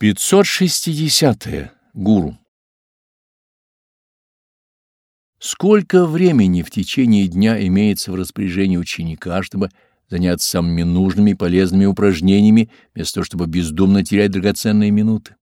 560. -е. Гуру. Сколько времени в течение дня имеется в распоряжении ученика, чтобы заняться самыми нужными и полезными упражнениями, вместо того, чтобы бездумно терять драгоценные минуты?